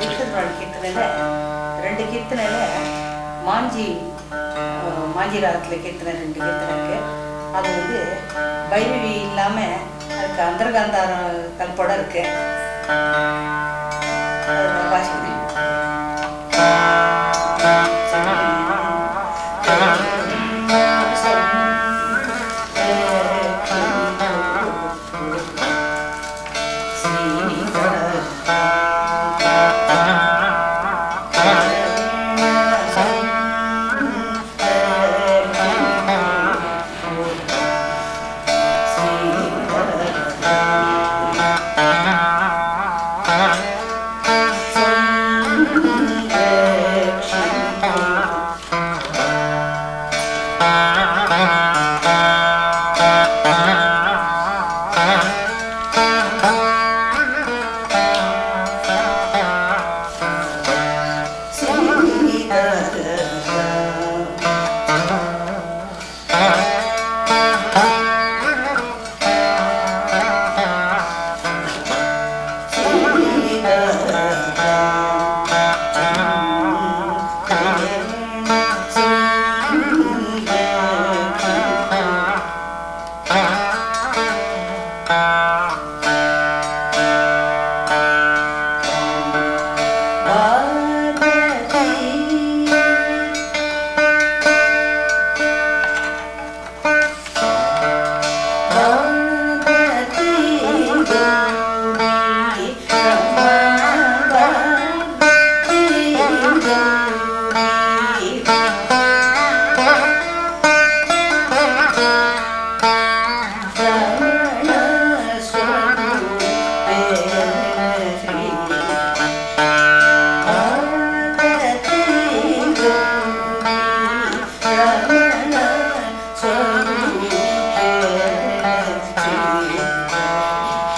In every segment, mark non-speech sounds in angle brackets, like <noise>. திருத்தந்நாள் கீர்த்தனையில் ரெண்டு கீர்த்தனையில் மாஞ்சி மாஞ்சி ராகத்தில் கீர்த்தனை ரெண்டு கீர்த்தனை இருக்கு அது வந்து பைரவி இல்லாமல் அதுக்கு அந்தர்காந்தார கல்படம் இருக்குது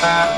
Bye.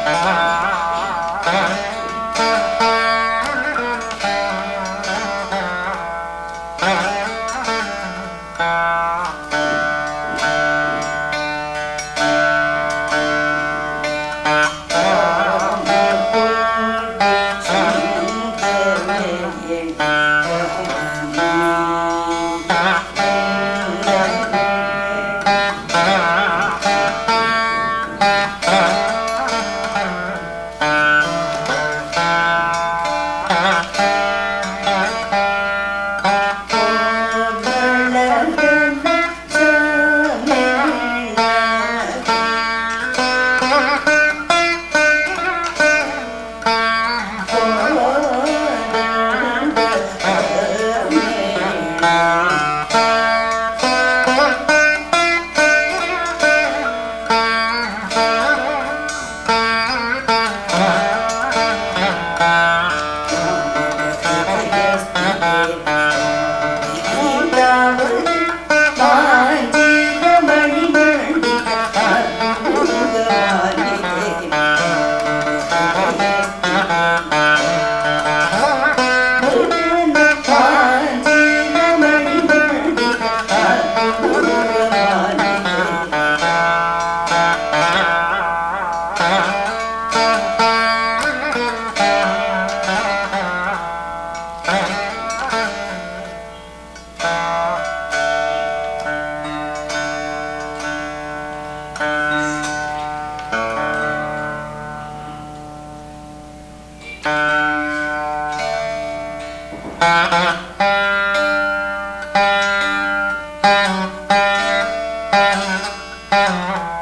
Uh, uh, uh.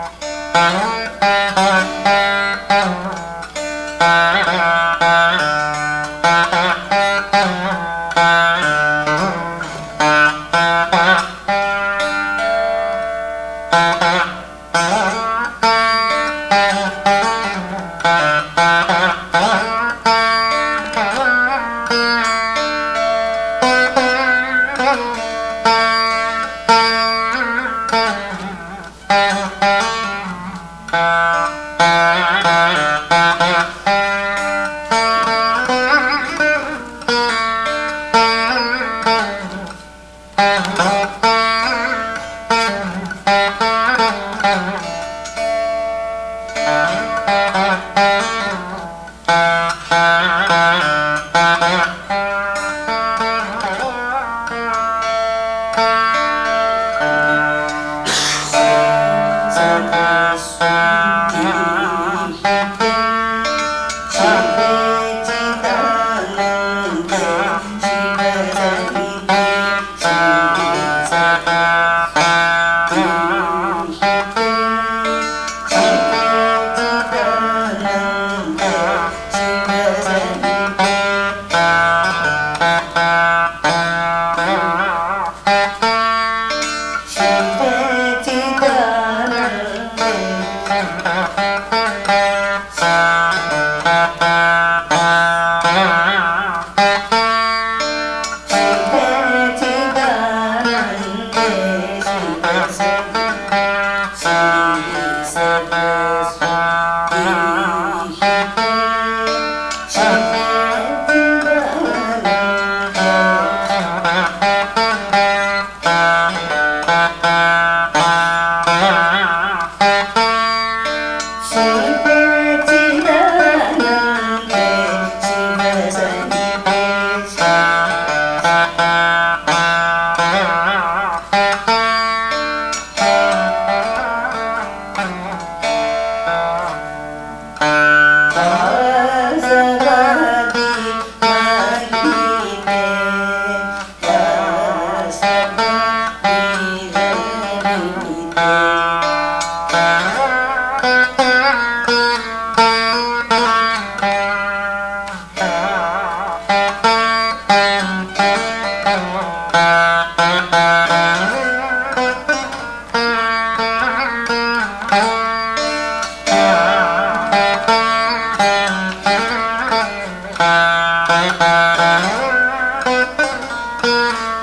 Uh-huh. Thank you.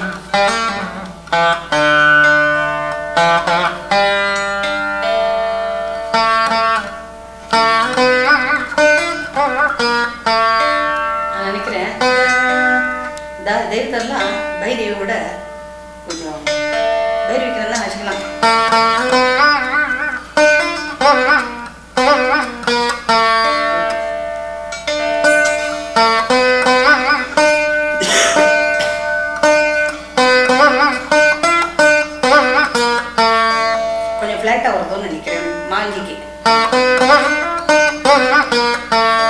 Thank you. Thank <laughs> you.